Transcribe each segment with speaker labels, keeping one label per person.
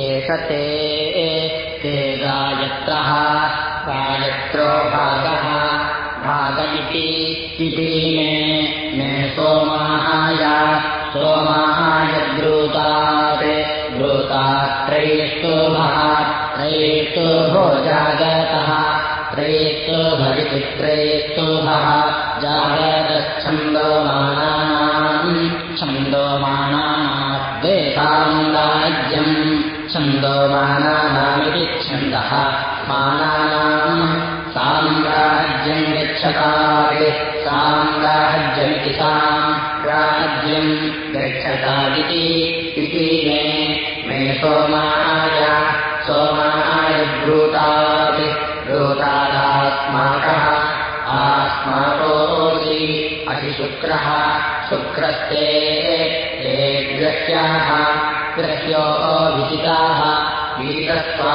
Speaker 1: एष ते गायत्रः गायत्रो भागः भाग इति मे मे सोमाहाय सोमाहाय ब्रूतात् ब्रूतात्रयेष्टोभः त्रयेष्टोभो जागतः त्रयेष्टो भविति त्रयेष्टोभः जागतच्छन्दोमानानाम् साम्राज्यम् छन्दोमानानामिति छन्दः मानानाम् साम्राज्यम् गच्छतात् साम्राज्यमिति साम्राज्यम् गच्छतादिति इति मे। मे सोमाय सोमाय ब्रूतात् ब्रूतादास्माकः आस्माकोऽसि अतिशुक्रः। शुक्रस्ते ते ग्रह्याः ग्रह्यो विचिताः विचितस्त्वा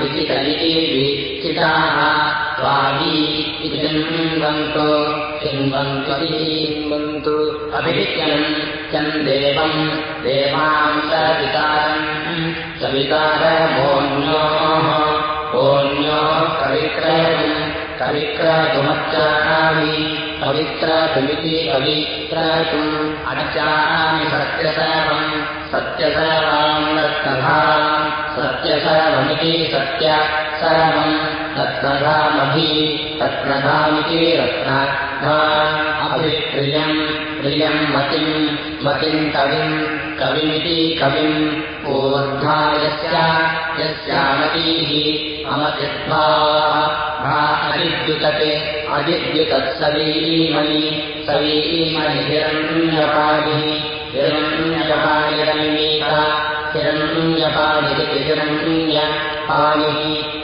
Speaker 1: विचितमिति विचिताः स्वामी इति चिन्वन्तु चिन्वन्त्वभिन्वन्तु अभिहित्यम् यम् देवम् देवाम् सविकारम् सविकारमोऽन्योः ओन्यो कविक्रयम् कविक्रतुमच्चामि पवित्रतुमिति पवित्रतुम् अच्चामि सत्यसर्वम् सत्यसर्वाम् रत्नधाम् सत्यसर्वमिति सत्य सर्वम् रत्नधामभि रत्नधामिति रत्नधाम् अभिप्रियम् प्रियम् मतिम् मतिम् कविम् कविमिति कविम् ऊर्ध्वा यस्य यस्यामतीः अमतिद्वा अजिद्युतत् अजिद्युतत्सवीमणि सवीमणि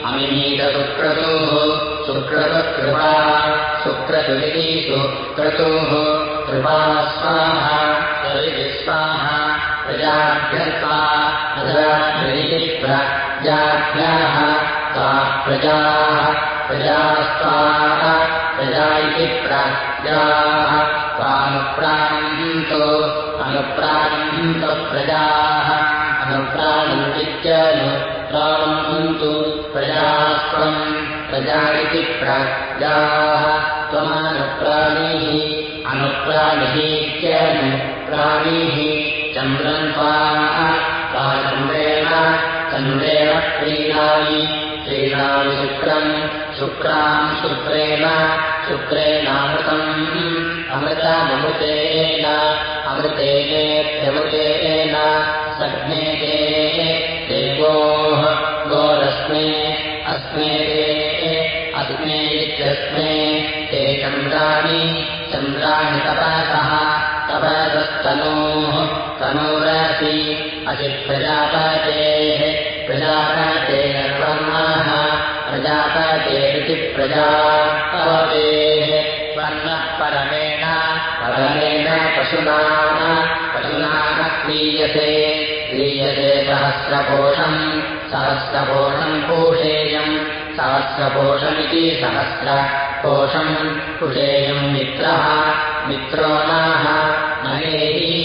Speaker 1: अमिमीतसुक्रतोः सुक्रतकृपा सुक्रतुरिति सुक्रतोः कृपा स्वाहा कविति स्वाहा प्रजाभ्यर्था प्रजाभ्यैति प्रजाभ्याः सा प्रजाः प्रजास्त्वाः प्रजा इति प्रजाः स्वानुप्राणन्तो अनुप्राणन्तो प्रजाः अनुप्राणन्तित्यनुप्राणन्तु प्रजास्त्वम् प्रजा इति प्रजाः त्वमनुप्राणिः अनुप्राणिहीत्यनुप्राणिः चन्द्रम् त्वाः चन्द्रेण चन्द्रेण प्रीणामि प्रीणामि शुक्रम् शुक्राम् शुक्रेण शुक्रेणामृतम् अमृतमृतेन अमृतेनेत्यमृतेन सज्ञेते देवोः गोरस्मे अस्मे ते अस्मे इत्यस्मे ते चन्द्राणि चन्द्राणि तपसः तपसस्तनोः तनोरसि असिप्रजापतेः प्रजापतेर्वर्णः प्रजापतेरिति प्रजापतेः वर्णः परमेण परमेण पशुना पशुनाः क्रीयते क्रीयते सहस्रकोशम् सहस्रकोशम् पूषेयम् सहस्रकोशमिति सहस्रकोशम् कुषेयम् मित्रः मित्रो नाः महेहि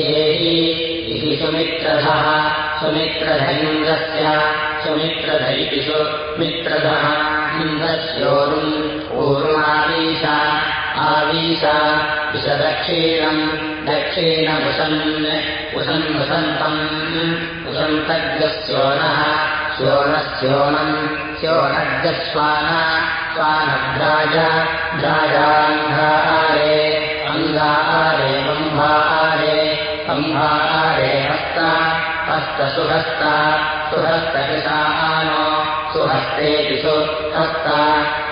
Speaker 1: येहि सुमित्रधः सुमित्रधैन्द्रस्य सुमित्रध इति सुमित्रधः इन्द्रस्योरुम् ऊर्मावीश आवीश विशदक्षीणम् दक्षिणमुसन् उसन् वसन्तम् उसन्तग्रस्योनः स्योनस्योनम् स्योनग्रस्वान स्वानभ्राज भ्राजाङ्घारे अङ्गारे बम्भारे हस्त हस्तसुहस्ता सुहस्तकृशानो सुहस्तेति सुहस्ता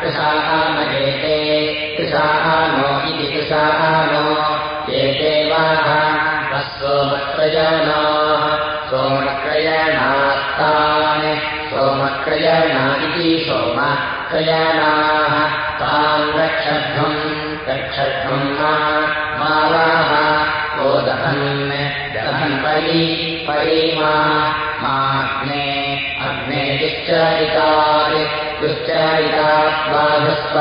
Speaker 1: कृशानयेते कृशानो इति कृशानो एते वाः सोमक्रयणाः सोमक्रयणास्तान् सोमक्रयणा इति सोमक्रयणाः तान् रक्षध्वम् रक्षध्वम् मावाः को दहन् दहन् परि परिमा माग्ने अग्ने दुश्चारितात् दुश्चारितात् बाधस्व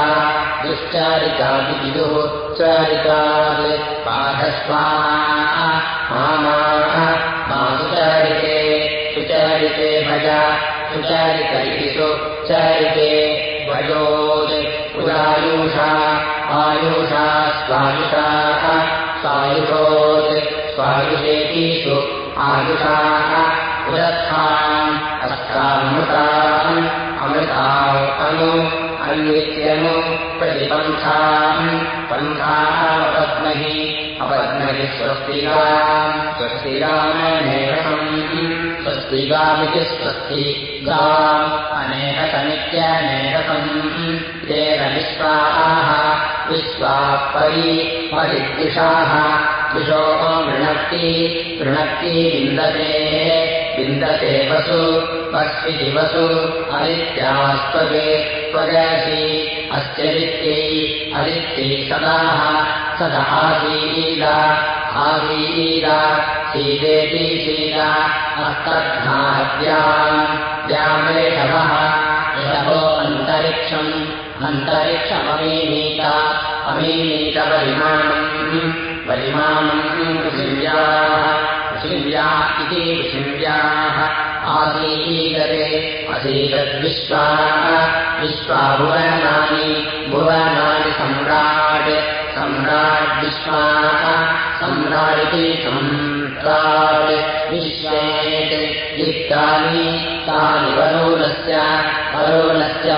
Speaker 1: दुश्चारितादिति दुश्चारितात् बाधस्वा मामाः मा सुचारिते सुचारिते भज सुचरितैषु चरिते उदायुषा आयुषा स्वायुषाः स्वायुषोत् स्वायुषेतीषु आयुषाः उदत्थाम् अस्तामृताम् अमृताम् अनु अन्वित्यनु प्रतिपन्थाम् पन्थापद्महि अपद्महि स्वस्तिगाम् स्वस्तिगामनेहसम् स्वस्तिगामिति स्वस्ति गाम् अनेहसमित्यनेहसम् तेन विश्वाः विश्वाः परि परिद्विषाः। दिशो वृणक्ति वृणक्ति विन्दते विन्दते वसु पश्विति वसु अदित्यास्त्वगे त्वगसि अस्य वित्यै अदित्यै सदाः सदा आसीद आसीद सीदेति सीद अस्तघ्नाद्याम् द्यामेषवः ऋषभो अन्तरिक्षम् अन्तरिक्षममीमीत अमीमीतपरिमाणम् परिमाणम् पृथिव्याः पृथिव्या इति पृथिव्याः आसीदते असीदद्विश्वाः विश्वाभुवनानि भुवनानि सम्राट् सम्राड्विश्वाः सम्राडिति सम्राट् युक्तानि तानि वरोलस्य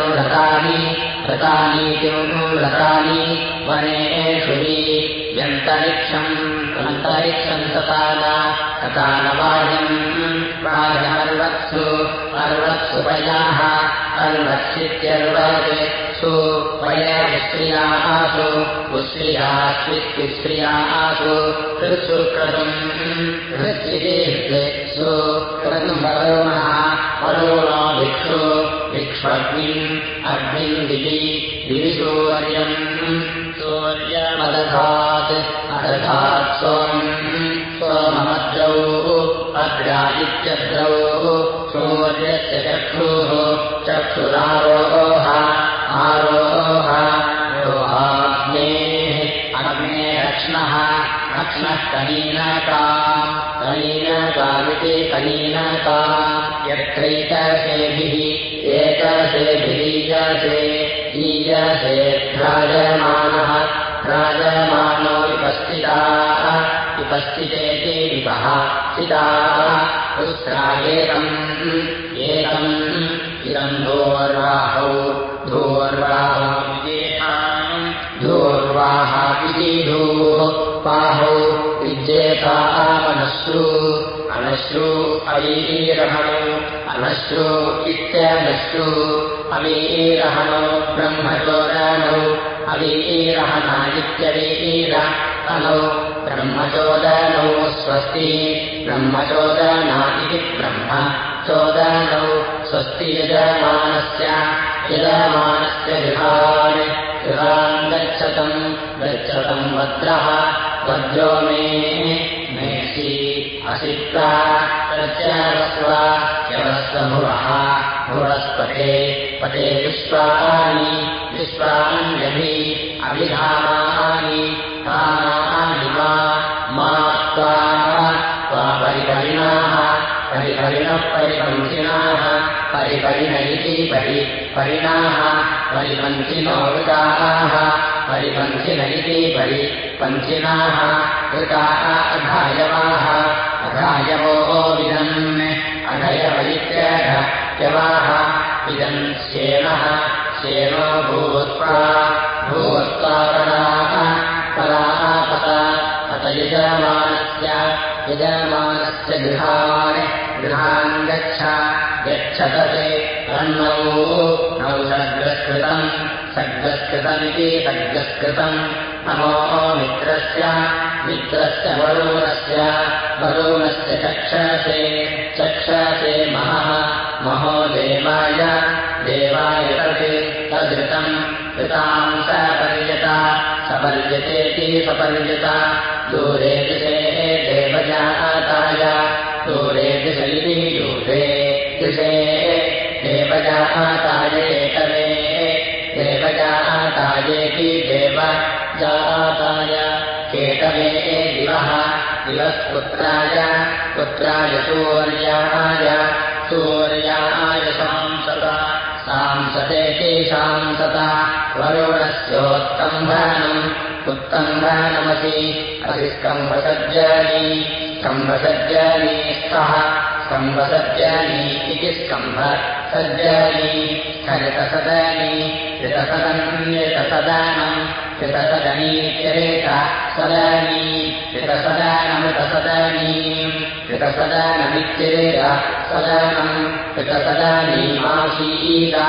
Speaker 1: व्रतानि व्रतानीति व्रतानि? वनेषु व्यन्तरिक्षम् अन्तरिक्षम् ततान ततानवायम् वायमर्वत्सु अर्वत्सु पयाः अर्वत्सित्यर्वत् सु पयविश्रियासु उश्रियास्वित्युश्रियासु हृत्सु क्रतुम् हृत्सिदेसु क्रतुम् वरुणः वरुणो भिक्षु भिक्ष्वग्निम् अग्निम् दिवि दिविसूर्यम् सूर्यमदधात् अदधात् सोमम् सोममद्रौ इत्यद्रौ सूर्यस्य चक्षुः चक्षुरारोह आरोह रोहाग्नेः अग्ने रक्ष्णः रक्ष्णः कनीनका कनीनकामिति कनीनका यत्रैकसेभिः एकसेभिरीजसे ईजसे भ्राजमानः भ्राजमानो विपस्थिताः विपस्थितेति विपः स्थिताः उत्स्रागेकम् एकम् इदम् धोर्वाहौ धोर्वाहौ धोर्वाहापिति धूः बाहौ विद्येतामनश्रु अनश्रु अवीरहणो अनश्रु इत्यनश्रु अवीरहणो ब्रह्मचोदनौ अवीरहणादित्यवीर अनौ ब्रह्मचोदनौ स्वस्ति। ब्रह्मचोदना इति ब्रह्म। चोदनौ स्वस्ति यजमानस्य। यजमानस्य गृहान्। गृहान् गच्छतम्। गच्छतम् वद्रः वज्रो मे मेषि असिप्रा प्रत्यवस्व यवस्वभुवः भुवस्पते पते विश्वानि विश्वान्यभि अभिधामानि धामानि मा त्वा परिपरिणाः परिपरिणः परिपन्थिनाः परिपरिण इति परि परिणाः परिपन्थिनो वृताः परिपन्थिन इति परि पन्थिनाः वृताः अघायवाः अघायवो विदन् अघयवैत्यघयवाः विदन् श्येनः श्येनो भूत्वा भूत्वा पराः पराः पत अत यजमानस्य यजमानस्य गृहान् गृहान् गच्छ गच्छतते अन्नौ नौ सर्गस्कृतम् सर्गस्कृतमिति सर्गस्कृतम् नमो मित्रस्य मित्रस्य वरुणस्य वरुणस्य चक्षसे चक्षसे महः महो देवाय देवाय तत् तदृतम्। ऋताम् सपर्यत सपर्यतेति सपर्यत। दूरे दिशेः देवजाताय दूरे दिशैति दूरे दिशे देवजाताय केतवे देवजातायेति देव जाताय केतवे दिवः दिवः पुत्राय सूर्याय सूर्याय सांसता सांसतेति सांसता वरुणस्योत्कम्भनम् उत्कम्भनमसि असि स्कम्भसज्जनी स्कम्भसज्जनी स्तः स्कम्भसज्जनी इति स्कम्भ सज्जनी। स्थलितसदनी ऋतसदन्यतसदानम् ऋतसदनीत्यरेत सदानी ऋतसदानमृतसदानीम् ऋतसदानमित्यरेत सदानम् ऋतसदानीमासीरा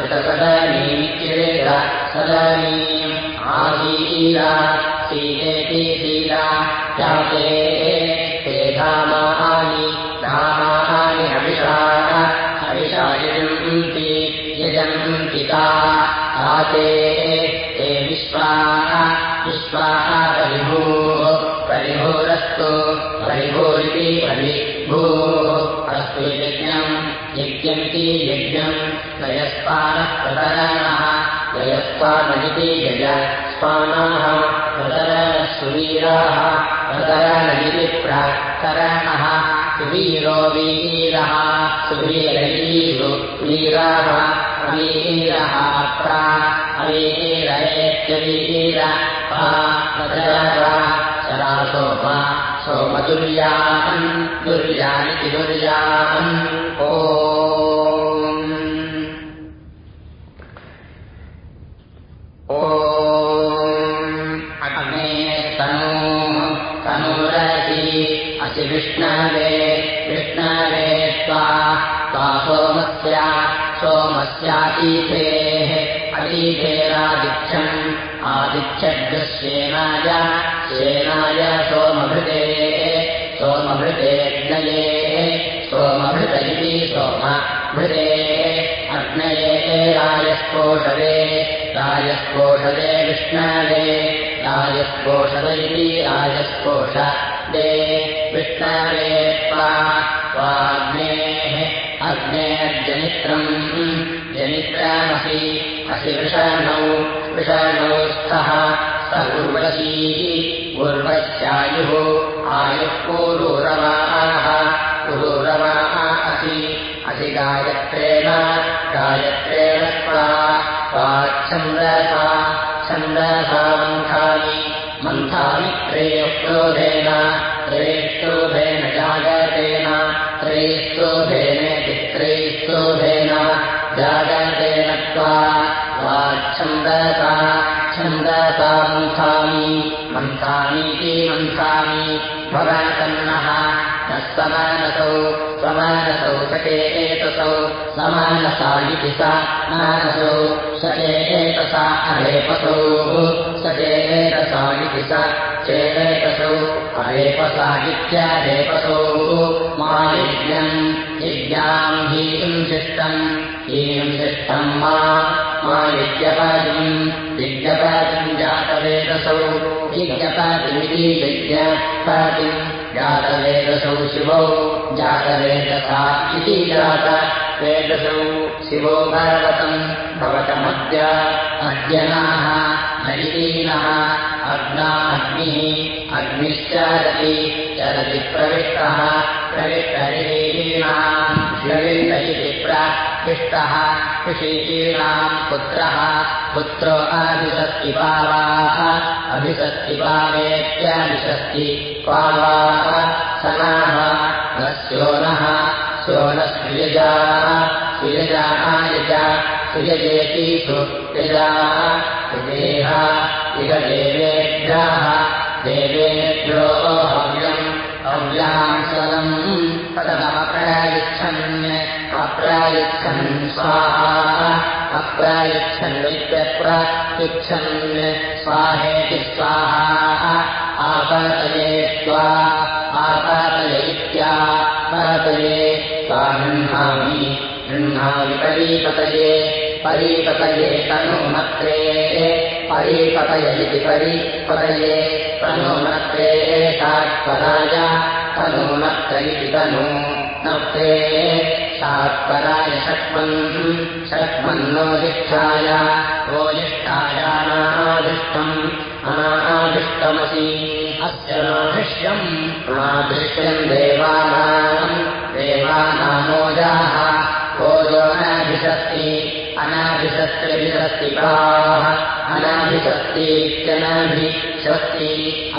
Speaker 1: ऋतसदानीमित्यरेत सदानीम् आसीरा सीतेति सीरा जाते धामानि हविषाः हविषा यजन्ति यजन्ति ता आते ते विश्वाः विश्वाः परिभूः परिभूरस्तु परिभूरिति परिभूः अस्तु यज्ञम् यज्ञमिति यज्ञम् प्रतरणः यज स्वानाः प्रतरणः सुवीराः प्रतरणमिति प्रतरणः सुवीरो वीरः वीराः अवीरः प्रा दुर्यानिति दुर्याहन् ओ विष्णवे विष्णवे त्वा त्वा सोमस्य सोमस्यातीथेः अतीथेरादिच्छम् आदिच्छद्गस्येनाय सेनाय सोमभृतेः सोमभृतेऽग्नये सोमभृत इति सोमभृते अग्नये राजस्पोषदे विष्णवे राजस्पोषद इति राजस्पोष दे विष्णवे त्वा त्वाग्नेः अग्नेर्जनित्रम् जनित्रमसि असि वृषणौ वृषणौ स्तः स उर्वशीः उर्वश्चायुः आयुः पुरुरवाः पुरुरवाः असि असि गायत्रेण गायत्रेण स्वाच्छन्दसा छन्दसा मन्थानि मन्थानि त्रयोक्रोधेन त्रयक्रोधेन जागतेन त्रयस्तोधेनेति त्रयस्तोधेन जागतेन त्वा वाच्छन्दसा छन्दसा मन्थानि मन्थानीति मन्थानि भवतन्नः न समानसौ सके एतसौ समानसा इति सा मानसौ सके एतसा अरेपसौ। सके एतसा इति स चेदेतसौ अरेपसा मा यज्ञम् यज्ञाम् हीम् शिष्टम् हीम् शिष्टम् मा मा यज्ञपादिम् जातवेदसौ। यज्ञपादिमिति यज्ञपादिम् जातवेदसौ शिवौ जातवेदसा इति जात वेदसौ शिवो भगवतम्। भवतमद्य अद्यनाः नैलीनः अग्नाग्निः अग्निश्चरति चरति प्रविष्टः प्रविष्टरीणाम् प्रविष्ट इति प्रविष्टः ऋषीणाम् पुत्रः पुत्रो अभिषस्ति पावाः अभिषस्ति पावेत्याभिषस्ति पावाः सनाः न स्योनः स्योनस्वियजाः सुयजायज सुयजेति सुयजाः सुदेह इह देवेभ्यः देवेभ्यो हव्यम् हव्याञ्चलम् पदमप्रयच्छन् अप्रायच्छन् स्वाहा अप्रायच्छन्नित्यप्रयच्छन् स्वाहेति स्वाहा आपतये त्वा आपातय इत्यापातये त्वा गृह्णामि गृह्णामि परीपतये परीपतये तनुमत्रे परीपतय इति परीपतये तनुमत्रे सात्पराय तनुमत्र इति तनु सात्वराय सात्पराय षट्मन् षट्मन्नोदिष्ठाय ओजिष्ठायानादिष्टम् अनादिष्टमसि। अस्य नाभिष्यम् मादृष्ट्यम् देवानाम् देवानामोजाः ओजोनाभिषक्ति अनाभिशक्त्यभिशक्तिपाः अनाभिषस्तीत्यनाभिषस्ति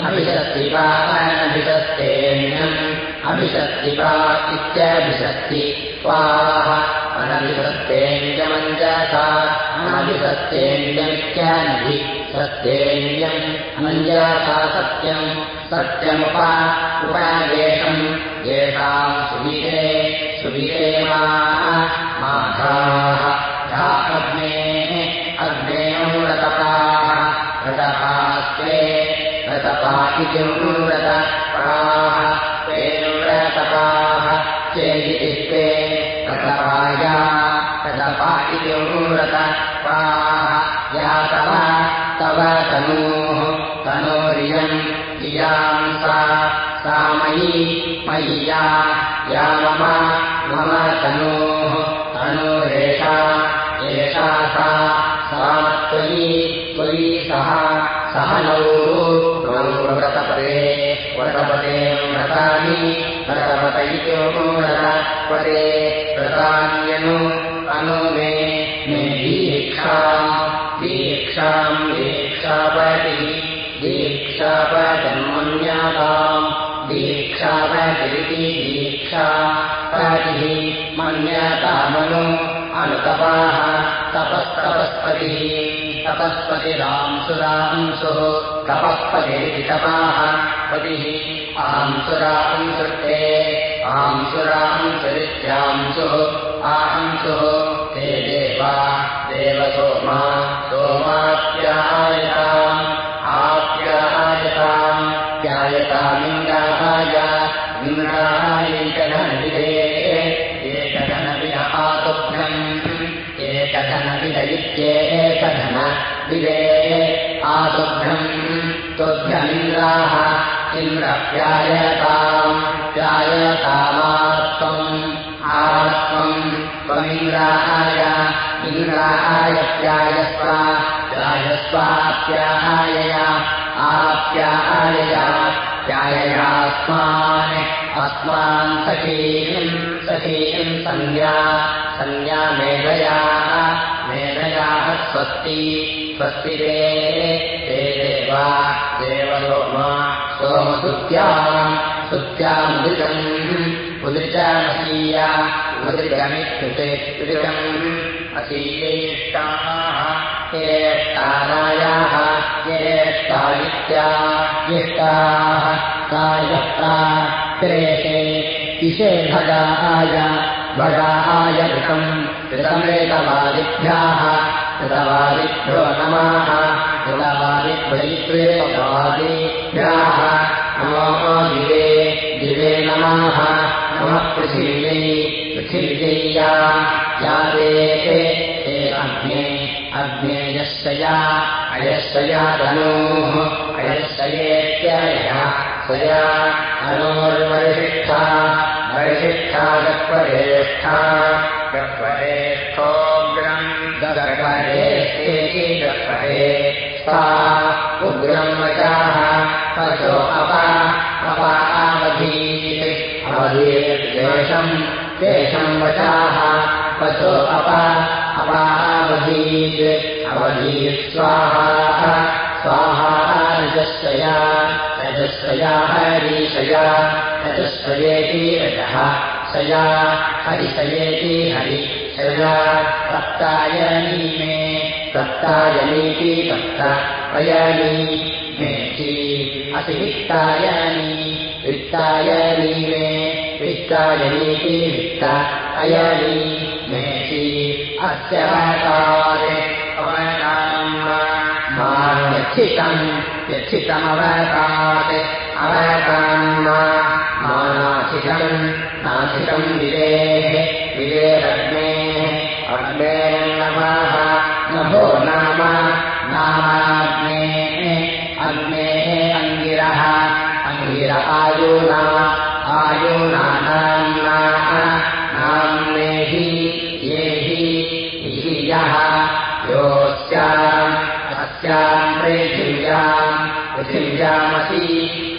Speaker 1: अभिशक्तिपा अनभिषस्तेन अभिषस्तिपा इत्यभिषस्ति स्वाः अनभिषस्तेऽन्यमञ्जसा अनभिषस्तेऽन्यमित्यानभि सत्येयम् अनञ्जसा सत्यम् सत्यमुप उपादेशम्। येषाम् सुविरे सुविरे माघाः धा अग्ने अग्नेऽव्रतपाः व्रतपास्ते व्रतपा इति व्रतपाः तेऽव्रतपाः चेदिति ते व्रतपाया व्रतपा इति व्रतपाः या तव तव तनोः तनोरियम् इयाम् सा मयि मयि या मम मम तनोः तनोरेषा एषा सा सा त्वयि त्वयि सह सह नौ व्रतपते व्रतपते व्रतानि व्रतपत इति व्रतपते व्रतान्यनु अनु मे मे दीक्षाम् दीक्षाम् दीक्षापतिः दीक्षापजन्मन्यताम् दीक्षापतिरिति दीक्षा पतिः मन्यतामनु अनुतपाः तपस्तपस्पतिः। तपस्पतिरांसुरांसुः तपःपतिरिति तपाः पतिः आंसुरांसृष्टे। आंसुरांसुरित्यांसुः आहंसुः ते देवा देवसोमा सोमाप्यायताम्। आप्यायताम् प्यायतामिन्द्राय एकधनविध इत्येकधन विधे आतुभ्यम् तुभ्यमिन्द्राः इन्द्रप्यायताम् प्यायतामात्मम् आत्मम् त्वमिन्द्राय इन्द्राय प्यायस्व प्यायस्वाप्यायया आप्यायया प्याययास्मान् अस्मान् सखीम् सखीम् सन्ध्या सन्ध्या मेधयाः मेधयाः स्वस्ति। स्वस्ति ते ते देवा देवसोमा सोमसुत्याम् सुत्यामुदितम् उदृचामसीया उदृगमित्युते उदितम्। असीयेष्टाः येष्टानायाः येष्टा इत्या इष्टाः कायष्टा प्रेषे इषे भगाय घृतम् कृतमेकवादिभ्याः कृतवादिभ्यो नमः कृतवादिभ्यैत्वेकवादिभ्याः नमो दिवे दिवे नमः नमः पृथिव्यै पृथिव्यैया या ते ते अग्ने अग्ने यशया अयशया धनोः अयशयेत्ययः स्वया धनोर्वरिष्ठा वरिष्ठा गह्वरेष्ठा गह्वरेष्ठोऽग्रम् गह्वरेष्ठेति गह्वरे सा उग्रम् वचाः पशो अप अपावधीत् अवधीर्देशम् देशम् वचाः पशो अप अपावधीत् अवधीत् स्वाहा स्वाहा रजस्वया रजस्वया हरीशया रजस्वयेति रजः शया हरिशयेति हरिशया सप्तायनी मे सप्तायनीति सप्त अयनी मेति असि वित्तायनी मे वित्तायनीति वित्त अयनी अस्य अवकाम् मा यच्छितम् यच्छितमवकात् अवकाम् मा नाथितम् नाथितम् विदेः विदेरग्नेः अग्नेर्नमः नभो नाम नामाग्नेः अग्नेः अङ्गिरः अङ्गिर आयुना आयुनानाम्ना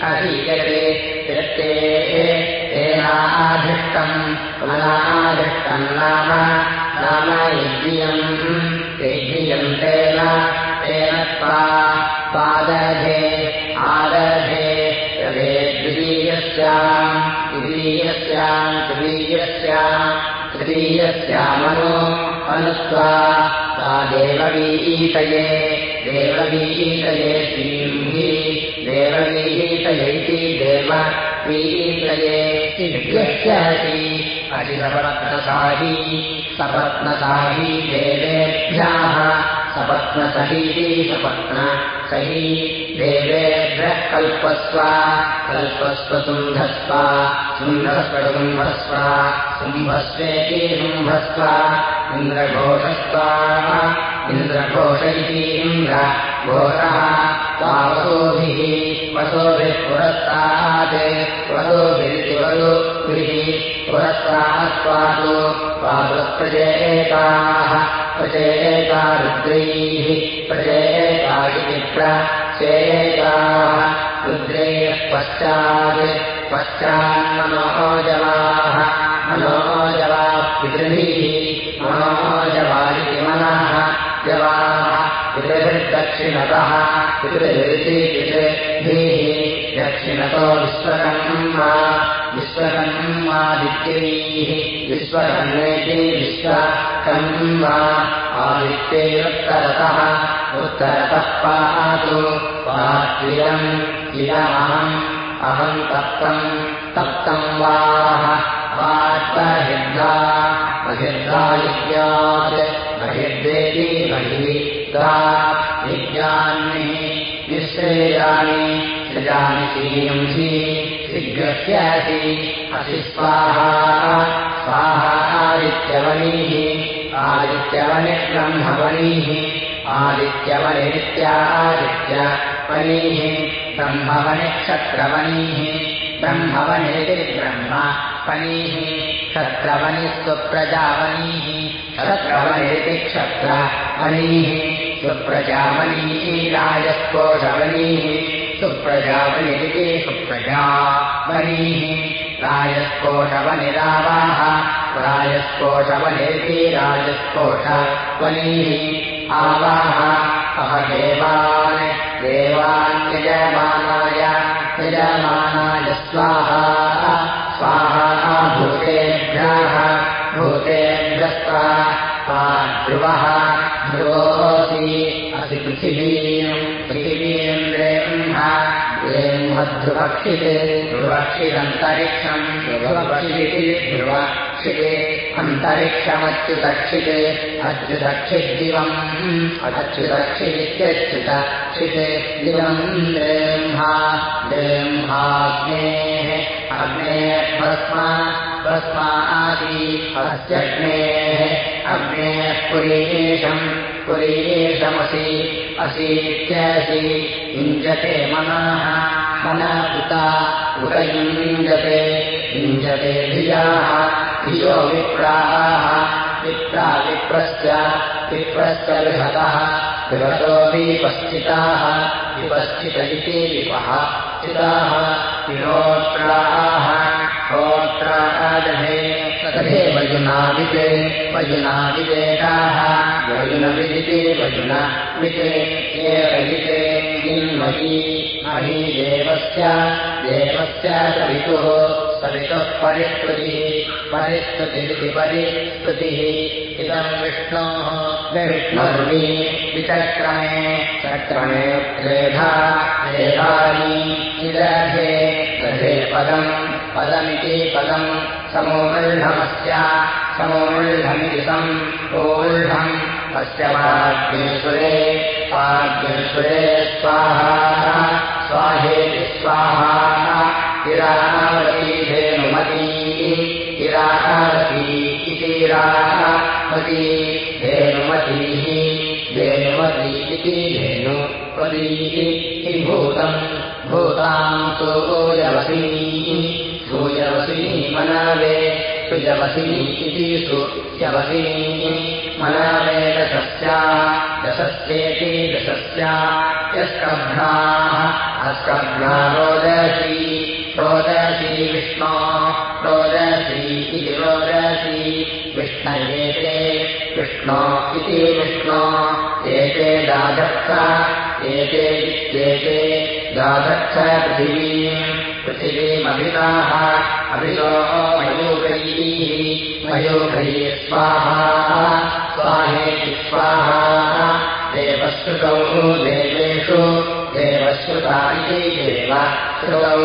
Speaker 1: अधीयते यत्ते तेनाधिष्टम् अनाधिष्टम् नाम नाम यज्ञियम् तेभियन्तेन तेन त्वा पादधे आदधे रवे द्वितीयस्याम् द्वितीयस्याम् तृतीयस्याम् तृतीयस्यामनो अनुत्वा सा देववीतये देववीतये श्रीम्हि देववीतयैति देव वीतये यस्यासि अधिसपत्नसाही सपत्नसाही देवेभ्यः सपत्नसहीति सपत्न सही देवेभ्यः कल्पस्व कल्पस्व शुम्भस्व शुम्भस्व शुम्भस्व इन्द्रघोषस्व इन्द्रघोष इति इन्द्र घोषः तावसोभिः वसोभिः पुरस्तात् वसोभिरिति वसुभिः पुरस्तात्पादो पादप्रजेताः प्रचेता रुद्रैः प्रचेता इति प्रचेताः रुद्रैः पश्चात् पश्चान्मनोजवाः मनोजवाः पितृभिः मनोजवा इति मनः जवाः पितृभिर्दक्षिणतः पितृभिरिति पितृभिः दक्षिणतो विश्वकर्मा विश्वकर्मादित्यैः विश्वकर्मेति विश्वकर्मा आदित्यैरुत्तरतः उत्तरतः पातु पात्वियम् इयमहम् अहम् तप्तम् तप्तम् वाः वार्तहिर्दा बहिर्दा विद्यात् बहिर्देवी बहिर्दा विद्यान्नि निःश्रेयाणि सृजानि श्रीयंसि शीघ्रस्यासि असि स्वाहा स्वाहा आदित्यवनीः आदित्यवनिर्ब्रह्मवनीः आदित्यवनित्यादित्यवनीः ब्रह्मवनिक्षत्रवनीः ब्रह्मवनिति ब्रह्म पनीः क्षत्रवनिः सुप्रजावनीः क्षत्रवनिति क्षत्रवनीः सुप्रजावनीः राजस्कोशवनीः सुप्रजावनिरिति सुप्रजावनीः राजस्कोशवनिरावाः राजस्कोशवनिरिति आवाह अहदेवान् देवान्यजमानाय यजमानाय स्वाहा स्वाहा भूतेभ्यः भूतेभ्यस्त्वा ध्रुवः ध्रुवोऽसि असि पृथिवीम् ब्रेह्म ब्रेह्मध्रुवक्षिते ध्रुवक्षिदन्तरिक्षम् ध्रुवक्षिति ध्रुवक्षिते अन्तरिक्षमच्युतक्षिते अच्युतक्षिद्दिवम् अच्युतक्षिदित्यच्युतक्षिते दिवम् ब्रेह्मा ब्रेह्माग्नेः अग्नेः भस्म भस्मादि अस्यग्नेः अग्नेः पुरीशम् पुरीशमसि असीत्यसि युञ्जते मनः। मन उत उत युञ्जते। युञ्जते धियाः धियो विप्राः। विप्रा विप्रश्च विप्रश्च विहतः। विहतो विपस्थिताः विपस्थित इति विपः। स्थिताः विहोत्राः होत्रादधे तथे वजुनाविते वजुनाविदेकाः वजुनविदिते वजुनविते एवविते किन्मही मही देवस्य देवस्य सवितुः सवितुः परिस्तुतिः परिस्तुतिरिति परिस्तुतिः। इदम् विष्णोः विष्णुर्वि विचक्रमे चक्रमे रेधा रेधानि निदधे दधे पदम् पदमिति पदम् समोल्ढमस्य सम् ओल्ढम् अस्य पाग्नेश्वरे पाग्नेश्वरे स्वाहा स्वाहेति स्वाहा इरावती धेनुमती इरावती इति रावती धेनुमतीः धेनुमती इति धेनुपतीः भूतम् भूताम् सूयवसी सूयवसी मनवे सुजवसी इति सुजवसिनी मनावेदशस्या दशस्येति दशस्या यस्कभ्राः अस्कभ्रा रोदसी रोदसी विष्णो रोदसी इति रोदसी विष्णयेते विष्णो इति विष्णो एते दाधत्स एते इत्येते दाधत्स पृथिवीम्। पृथिवीमभिताः अभितो मयूखैः मयूखैः स्वाहा स्वाहेति स्वाहा देवश्रुतौ देवेषु देवश्रुता इति देव। श्रुतौ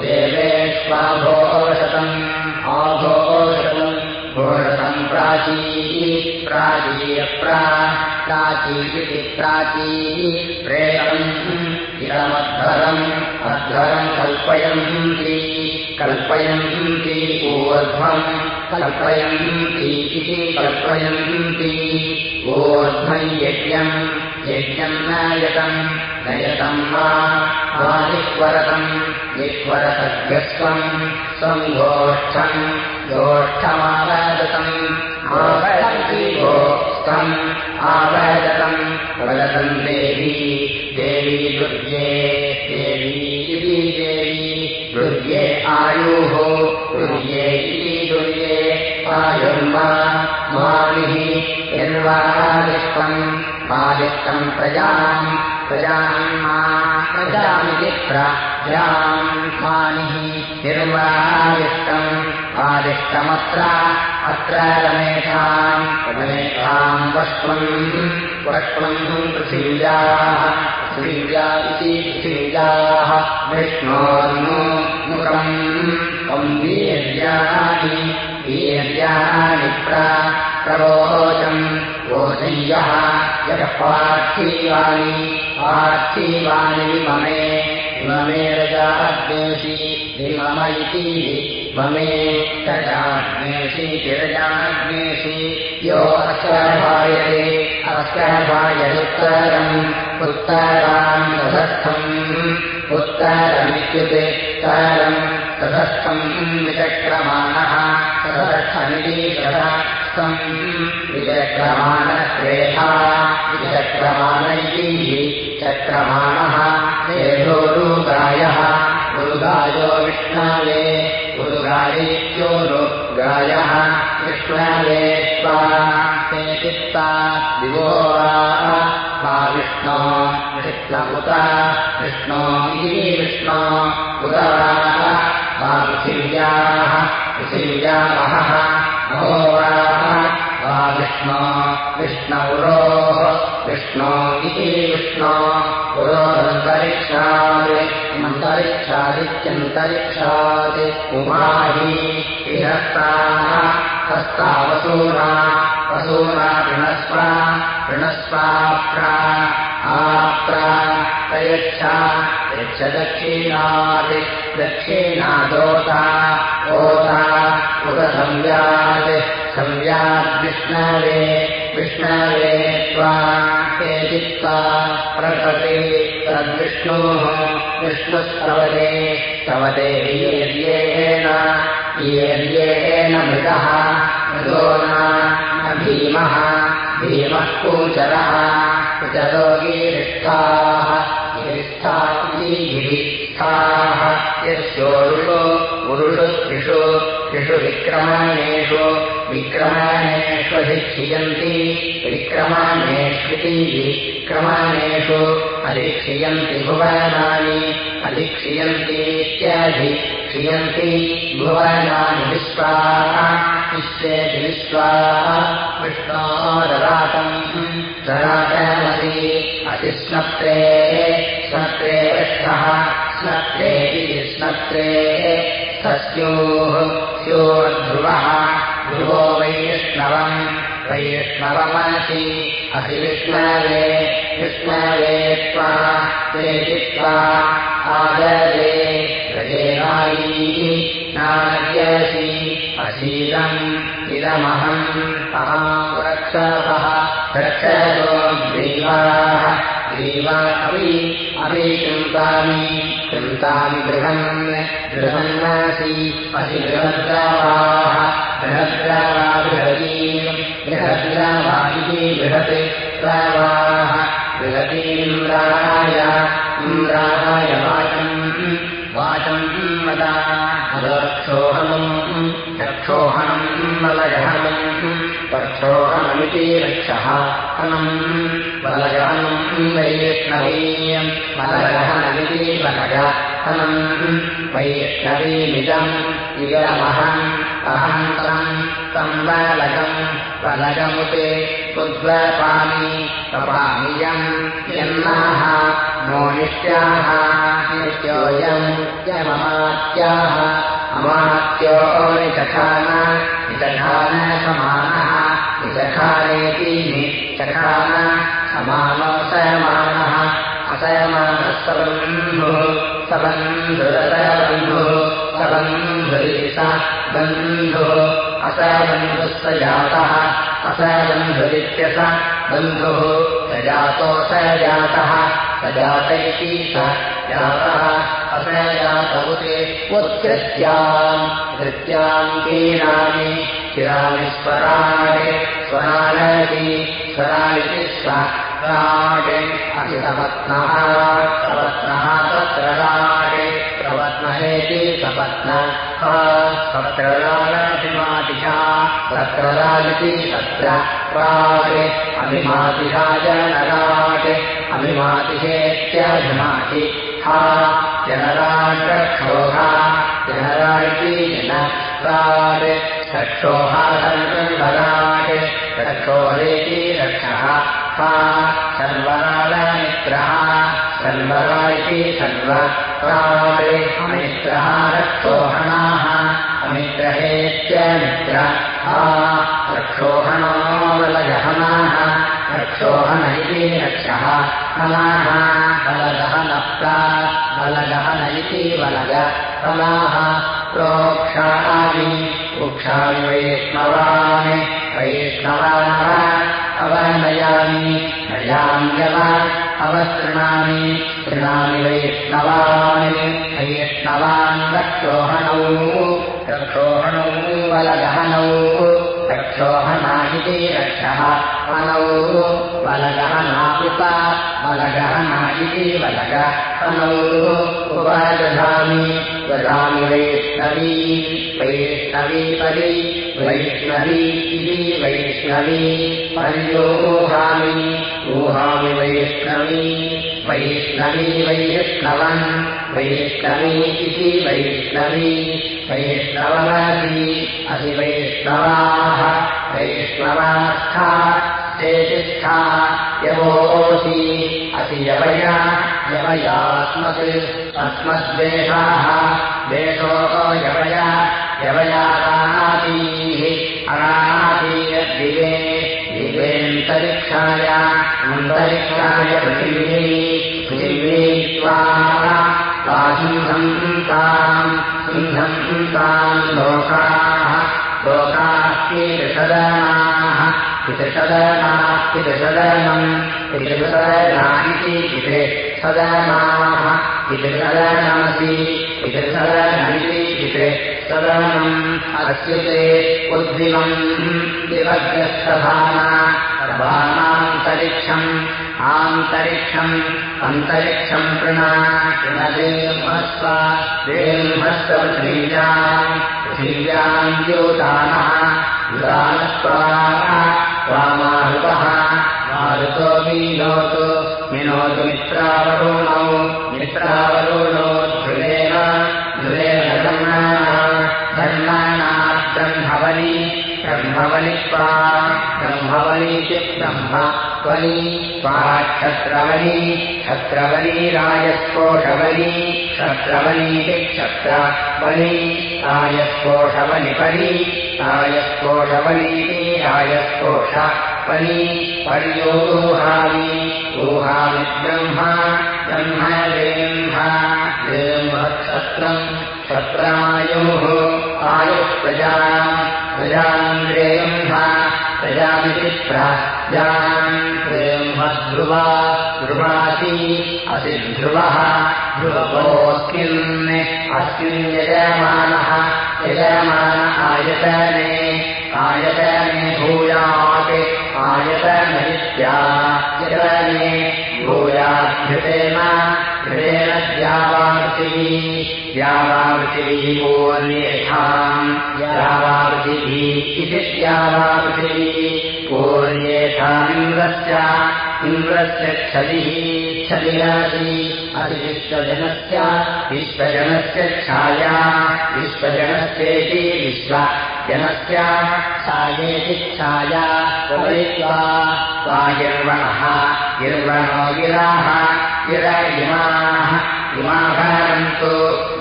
Speaker 1: देवेष्वाभोषतम् आभोषतम् घोषतम् प्राची प्राचीयप्रा प्राचीति प्राची प्रेतम् इदमध्वरम् अध्वरम् कल्पयन्ति कल्पयन्ति ऊर्ध्वम् कल्पयन्ति इति कल्पयन्ति ऊर्ध्वम् यज्ञम् यज्ञम् नयतम् नयतम् वा जिह्वरतम् जिह्वरसद्यस्वम् स्वम् गोष्ठम् गोष्ठमावदतम् आवदतम् वदतम् देवी देवी दुर्गे देवी इति देवी दुर्गे आयुः दुर्गे इति दुर्गे आयुर्मा मालिः यन्वादिष्टम् मादिष्टम् प्रजाम् मा प्रजाम् मानिः निर्वादिष्टम् आदिष्टमत्र अत्र रमेषाम् रमेषाम् वष्पम् वष्पम् पृथिव्याः पृथिव्या इति पृथिव्याः विष्णोर्नु मुखम् त्वम् वीर्याणि वीर्याणि प्रवोचम् ओचय्यः यः पार्थीवानि पार्थीवानि विममे विममे रजाग्नेषि विमम इति ममे रजाग्नेषि तिरजाग्नेषि यो अस्कर्भायते अस्कर्भायदुत्तरम् उत्तराम् तदस्थम् उत्तरमित्युते उत्तरम्। तदस्थम् विचक्रमाणः। तदर्थमिति तदस्थम् विचक्रमाणश्रेधा विचक्रमाण चक्रमाणः उरुगायेत्योरुगायः विष्णवे स्वा ते चित्ता दिवो वा विष्णो इति विष्णो उदा वा पृथिव्याः पृथिव्यामहः महो वा विष्णो विष्णौरोः विष्णो इति विष्णो पुरोरन्तरिक्षात् अन्तरिक्षादित्यन्तरिक्षात् उमाहि विहस्ताः हस्तावसूना वसूना ऋणस्व ऋणस्वाप्रा आप्रा प्रयच्छा यच्छ दक्षिणात् दक्षिणादोता ओता उदसंव्यात् संव्याद्विष्णवे विष्णवे त्वा ते चित्ता प्रकृते तद्विष्णोः विष्णुस्तवते स्तवते वीर्येण वीर्येण मृगः मृगो न भीमः भीमः कूचरः कुचरो गिरिष्ठाः गिरिष्ठा गिरिष्ठाः यस्योरुषो त्रिषु त्रिषु विक्रमणेषु विक्रमणेष्वधिक्षियन्ति विक्रमणेष्विति विक्रमणेषु अधिक्षियन्ति भुवनानि अधिक्षियन्तीत्यधिक्षियन्ति भुवनानि विश्वाः विश्वेति विश्वाः विष्णोररातम् रराटमसि अतिस्नप्रे स्नप्रे वृष्टः इति स्नप्रे तस्योः स्योर्ध्रुवः ध्रुवो वैष्णवम् वैष्णवमसि असि विष्णवे विष्णवे त्वा ते चित्वा आदरे रजेनायी नाद्यसि अशीलम् इदमहम् अहम् रक्षसः रक्षसो ग्रीवाः अग्रीवा अपि अपि चिन्तानि चिन्ताम् गृहम् गृहन्नासि असि बृहद्रावाः बृहद्रावा बृहती बृहद्रावा इति बृहत् रावाः बृहतीन्द्राय इन्द्राय वाचम् वाचम् मदा अदक्षोहनम् चक्षोहनम् मलयहनम् रक्षोहणमिति रक्षः हनम् बलगहनम् वैष्णवीयम् मलगहनमिति बलगहनम् वैष्णवीमिदम् इदमहम् अहन्तम् तपामियम् यन्नाः नो नित्याः नित्योऽयम् यममात्याः अमात्यो निचखान निचखान समानः निचखानेति निचखान समानो सयमानः असयमानः सबन्धुः सबन्धुरसबन्धुः सबन्धुरि स बन्धुः असबन्धुः स जातः असबन्धुरित्यस बन्धुः स जातो स जातः स जात इति स जातः असजातौते उत्कृत्याम् कृत्याम् कीनानि चिराणि स्वराणि स्वराणि स्वराणि स्वराणे असितपत्नः सपत्नः तत्रराणे प्रपत्नहेति सपत्नः तत्रराणभिमातिषा तत्रराजिति तत्र प्रागे। अभिमातिषा जनराटे अभिमातिहेत्यभिमाति। हा जनराटक्षोहा जनराटि जनराट् चक्षोहारङ्गराट् रक्षोरेति रक्षः हा सर्वरालमित्रः सर्वरा इति सर्वराट् अमित्रः रक्षोहणाः अमित्रहेत्यमित्र हा रक्षोहणोमलगहनाः रक्षोहन इति रक्षः हनाः बलगहनप्रा बलगहन इति बलग हनाः प्रोक्षामि वृक्षामि वैष्णवामि। वैष्णवानः अवनयामि। नयाम्यव अवसृणामि। तृणामि वैष्णवानि। वैष्णवान् रक्षोहणौ। रक्षोहणौ बलगहनौ। रक्षोहना इति रक्षः हनौ बलगहनापित बलगहना इति बलग हनौ उपदधामि ददामि वैष्णवी वैष्णवी परि वैष्णवी इति वैष्णवी। पर्योहामि ऊहामि वैष्णवी वैष्णवी वैष्णवन् वैष्णवी इति वैष्णवी। वैष्णवमसि असि वैष्णवाः वैष्णवास्था चेतिष्ठा यवोऽसि असि यवया यवयात्मत् अस्मद्वेषाः वेषो यवया यवयारातीः अनादीयद्दिवे दिवेऽन्तरिक्षाय अन्तरिक्षाय पृथिवी पृथिवी त्वा सिंहन्ताम् सिंहन्ताम् लोकाः लोकाः कीदृशदनाः पितृषदनाः पितृषदनम् पितृसदना इति पिते सदनाः पितृसदनमसि पितृसदनमिति पिते सदनम् अच्युते उद्दिमम् दिवग्रस्तभाना सर्वानान्तरिक्षम् आन्तरिक्षम् अन्तरिक्षम् प्रणा कृणदेवस्व देवस्वपृथिव्याम् पृथिव्याम् द्योतानः युतानस्त्वा त्वामारुतः मारुतो मीनोतु मिनोतु मित्रावरुणौ मित्रावरुणो ध्रुवेन ध्रुवेन धर्मणा धर्मणा ब्रह्मवली ब्रह्मवलित्वा ब्रह्मवलीति ब्रह्म त्वली त्वा क्षत्रवली क्षत्रवली रायस्पोषवली क्षत्रवलीति क्षत्रवली रायस्पोषवलिपरि रायस्पोषवलीति रायस्पोषवली पर्योहामि ऊहामि ब्रह्मा ब्रह्म देम्भ देम्भक्षत्रम् क्षत्रायोः आयुः प्रजा प्रजान्द्रेम्भ प्रजामिति प्राजान् प्रेम्भध्रुवा ध्रुवासि असि ध्रुवः ध्रुवोऽस्मिन् अस्मिन् यजमानः यजमान आयतने आयतने भूयात् आयतनैत्या यतने भूयाभ्युतेन हृदेन द्यावावृथिः द्यावावृथिः पूर्येषाम् द्यावावृथिः इति द्यावावृथिः पूर्येषामिन्द्रस्य इन्द्रस्य क्षतिः क्षतिरासि अतिविश्वजनस्य विश्वजनस्य छाया विश्वजनस्येति विश्वजनस्य छायेति छाया उपरित्वा वा गिर्वणः गिर्वणो गिराः गिर इमाः इमाभवन्तु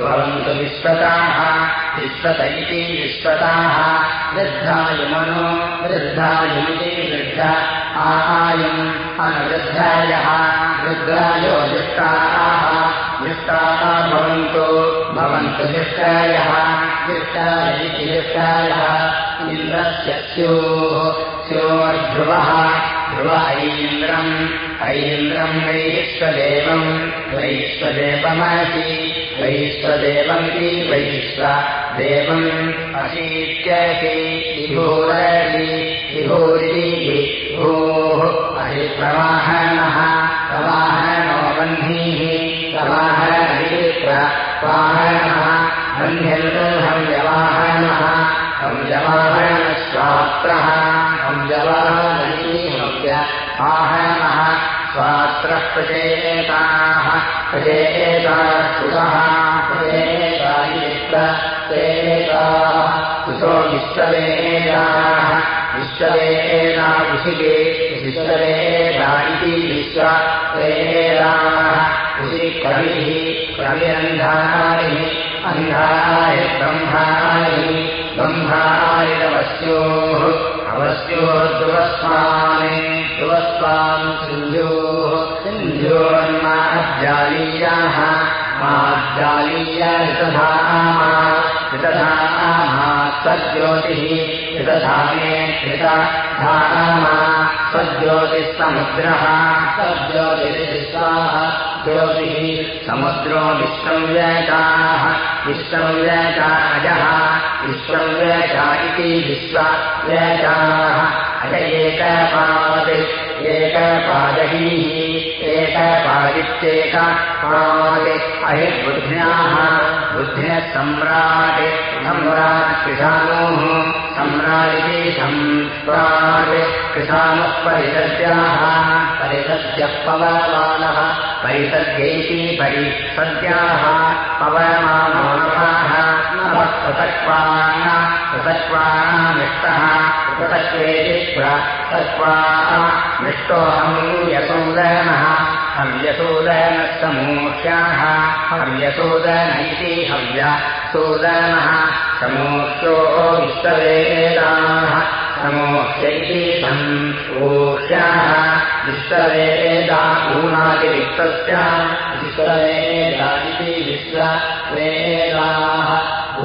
Speaker 1: भवन्तु विश्वताः विश्वत इति विश्वताः वृद्धायुमनो वृद्धायुमिति वृद्ध। आहायम् अनवृद्धायः वृद्धायो दुष्टाः दुष्टाः भवन्तु भवन्तु दुष्टायः दुष्टाय इति दुष्टायः इन्द्रस्य स्योः स्योर्ध्रुवः ऐन्द्रम् ऐन्द्रम् वैश्वदेवम् वैश्वदेवमसि वैश्वदेवमिति वैश्वदेवम् अशीत्यसि विभूरसि विभूरिति भूः अहिप्रवाहनः प्रवाहनो बह्निः प्रवाहनमिति प्रवाहनः बह्निर्हव्यवाहनः हव्यवाहनस्वात्रः हव्यवाहनः स्वात्रः प्रचेताः सुतः प्रचेता सुतो विश्ववेदाः विश्ववेदा। ऋषिके विश्ववेदा इति विश्ववेदाः ऋषिकविः कविरन्धारिः अन्धाय ब्रह्माणि ब्रह्मायिरवस्योः अवस्योः ध्रुवस्वामे ध्रुवस्वाम् सिन्धोः। सिन्धोर्माजालीयाः ऋतधामा ऋतधामा स्वज्योतिः ऋतधामे समुद्रः स्वज्योतिर्विश्वाः ज्योतिः समुद्रो विश्वव्यकाः विश्वव्यकाजः विश्वव्यका इति विश्वव्यकाः अज एकपाद। एकपादहीः एकपादित्येकपाद अहिर्बुद्ध्याः। बुद्ध्यः सम्राट् सम्राट् कृशानोः सम्राटिति सम्राट्। कृशानः परिसद्याः परिसद्यः पवमानः परिसद्यैति परिसद्याः पवमानोनः नवः पृथक्वाण पृथक्वाणामिष्टः पृथक्वेति प्रथक्वा मिष्टोऽहम्यसूदनः हव्यसूदनः समूह्याः हव्यसूदन इति हव्यसूदनः समूह्यो विश्ववेदाः इति समूह्याः विश्ववेदा ऊनातिरिक्तस्य विश्ववेदा इति विश्ववेदाः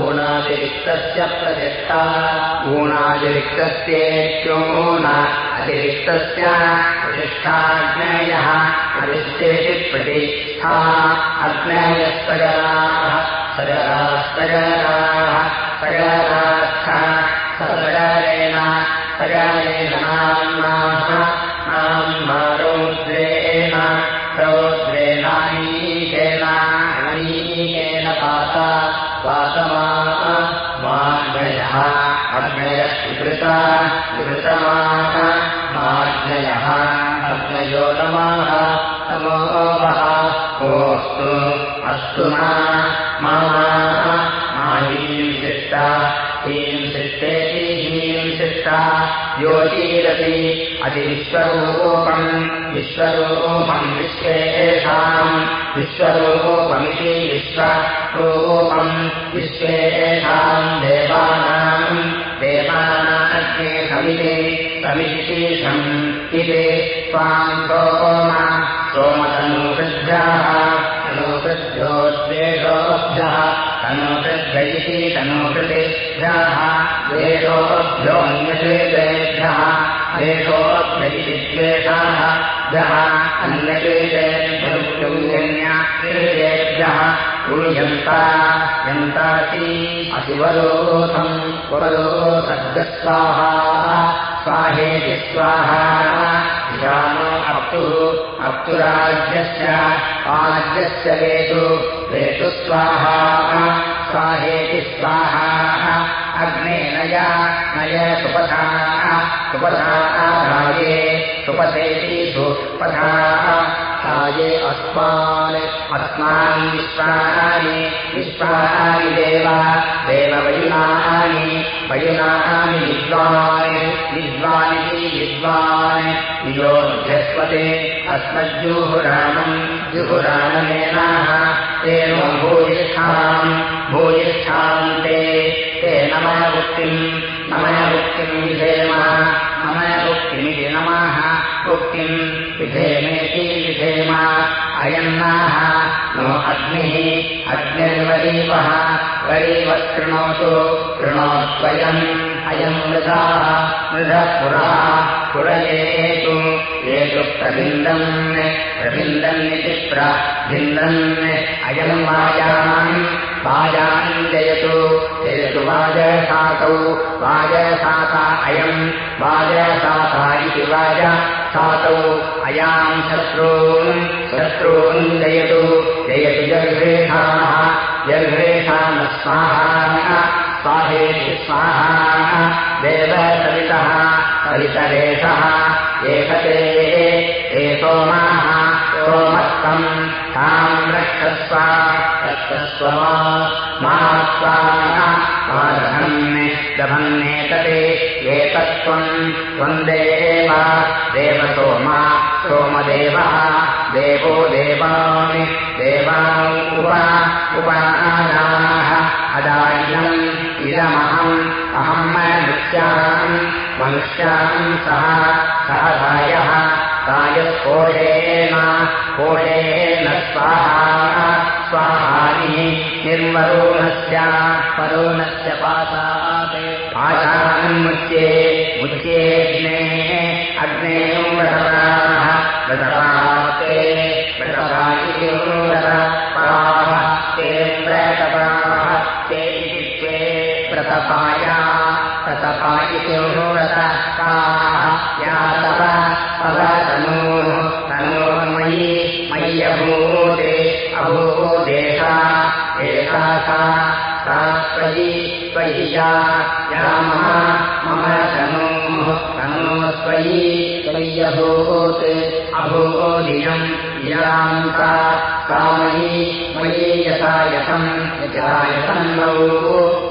Speaker 1: ऊणातिरिक्तस्य प्रतिष्ठा ऊणातिरिक्तस्येत्योन अतिरिक्तस्य प्रतिष्ठाग्नेयः प्रतिष्ठेति प्रतिष्ठा अग्नेयस्तगराः सगरास्तगराः अग्नयः विकृता विकृतमाः माग्नयः अग्नयो नमाः ओस्तु अस्तु मा योजीरति अतिविश्वरूपम् विश्वरूपम् विश्वेषाम् विश्वरूपमिति विश्वरूपम् विश्वेषाम् देवानाम् देवानाग्ने समिते समितिशम् इति त्वाम् सोम सोमतनूकृभ्यः तनूकृभ्योद्वेषोभ्यः तनूकृभ्यैति तनूकृतेभ्यः देशोऽभ्यतिद्वेषाः जः अन्यकेतेभ्यः कुर्यन्ता यन्तासि अशिवरोधम् पुरोसद्गस्वाहा स्वाहेति स्वाहा ईशानो अप्तुः अप्तुराज्यस्य आज्यस्य वेतु वेतु स्वाहा स्वाहेति स्वाहा अग्ने नय नय सुपथा सुपथा राजे सुपथेति सुपथा राजे अस्मान् अस्मान् विश्वानि विश्वानि देव देववयुनानि वयुनानि विद्वान् विद्वानिति विद्वान् वियोध्यस्वते अस्मज्जुहुराणम् जुहुराणमेनाः तेन भूयिष्ठाम् भूयिष्ठाम् ते ते नमयमुक्तिम् नमयमुक्तिम् विधेम नमयमुक्तिमिति नमः उक्तिम् विधेमेति विधेम। अयन्नाः नो अग्निः अग्निर्वरीवः वरीवः कृणोतु कृणोत्वयम् अयम् मृधाः मृधः पुरः पुरयेतु येतु प्रबिन्दन् प्रबिन्दन्निति प्रभिन्दन् अयम् वाजाम् वाजाम् जयतु जयतु वाजसातौ वाजसाता अयम् वाजसाता इति वाज सातौ अयाम् शत्रून् शत्रून् जयतु जयतु जर्घ्रेषाणः जर्घ्रेषाणः स्वाहा स्वाहेति स्वाहा। देवसवितः सवितरेषः एकते हे सोमाः सोमस्तम् ताम् रक्षस्व रक्षस्व मा स्वादहन् दभन्नेतते एतत्त्वम् त्वम् देव देवसोमा सोमदेवः देवो देवान् देवान् उप उपानाः अदायम् इदमहम् अहम् मनुष्याम् मनुष्याम् सह सह रायः रायस्कोषेण कोषेण स्वाहा स्वाहानि निर्वरोणस्य वरोणस्य पाशात् पाशान्मुच्ये मुच्येऽग्ने अग्ने व्रतराः व्रतराते व्रतरायि व्रतपाः ते व्रतपाः ते इति त्वे व्रतपाया प्रतपायितो व्रतपाः या तव तव तनोः तनोर्मयि मय्यभूते अभूदेशा एषा सा सा त्वयि त्वयि या या मम तनोः तनोस्त्वयि त्वय्यभूत् अभूदियम् सा मयि यथा यथम् यथा यथम् नौ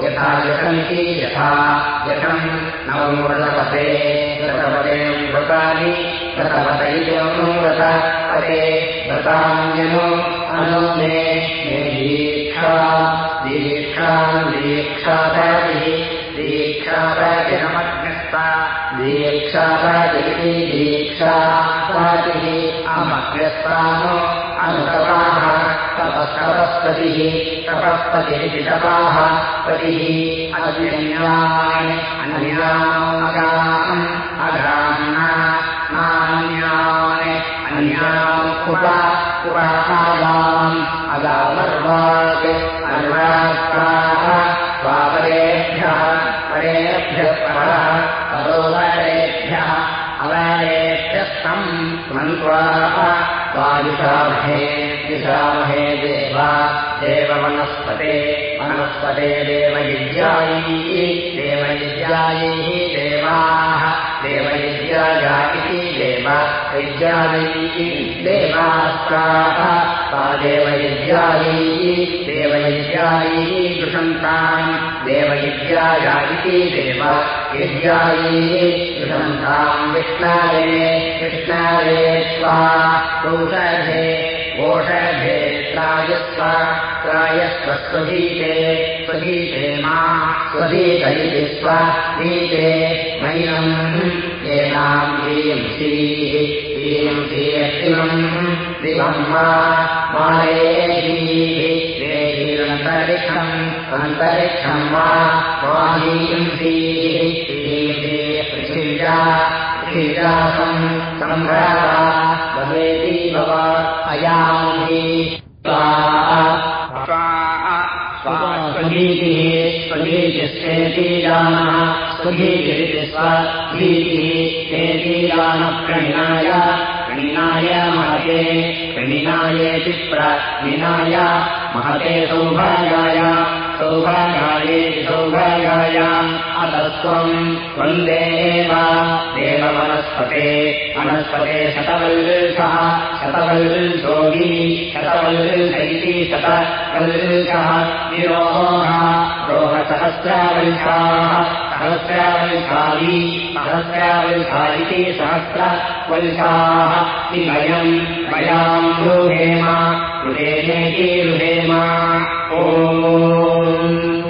Speaker 1: यथा यथमिति यथा यथम् नौ व्रतपते व्रतपते व्रतानि व्रतपते व्रतान्यनो अनु मे मे दीक्षा दीक्षाम् दीक्षापतिः दीक्षापतिः दीक्षापतिः अमग्रस्तानो अनुतपाः तपस्तपस्पतिः तपःपतिरिति तपाः पतिः अन्यान् अन्यामगाम् अगाम्ना नान्यान् अन्याम् उप उपागाम् अगामर्वाक् अर्वाक्ताः स्वादिशामहे दिशामहे देवा देववनस्पते वनस्पते देवयुज्यायी देवयुज्यायैः देवाः देवयुज्याया इति देव युज्यायैः देवास्ताः सा देवयुज्यायी देवयुज्यायैः दुषन्ताम् देवयुज्याया इति देव युज्यायी दुषन्ताम् विष्णारे विष्णारे स्वा ओषधे ओषधे त्रायस्व त्रायस्व स्वधीते स्वधीते मा स्वधीत इति स्वधीते मयिनम् येनाम् ह्रीम् श्रीः ह्रीम् श्रीयम् दिवम् मा मालेहीरन्तरिक्षम् अन्तरिक्षम् हीम् श्रीः पृथिव्या ीरासम् सम्भ्रवेति भव अयामि स्वगीतिः स्वगीतिश्चेतीरानः स्वगीतिरिति स्वगीतिः एतीरानप्रणिनाय प्रणिनाय महते प्रणिनायेति प्रनिनाय महते सौभागाय सौभागाये सौभागायाम् अतस्त्वम् त्वन्देव देववनस्पते वनस्पते शतवल्षः शतवल्शोगी शतवल्शैति शतवल्षः निरोह रोहसहस्रावल्षाः सहस्रावल्षायी सहस्रावल्षा इति सहस्रवल्षाः वयम् वयाम् रुहेम रुहेमेति रुहेम। ओ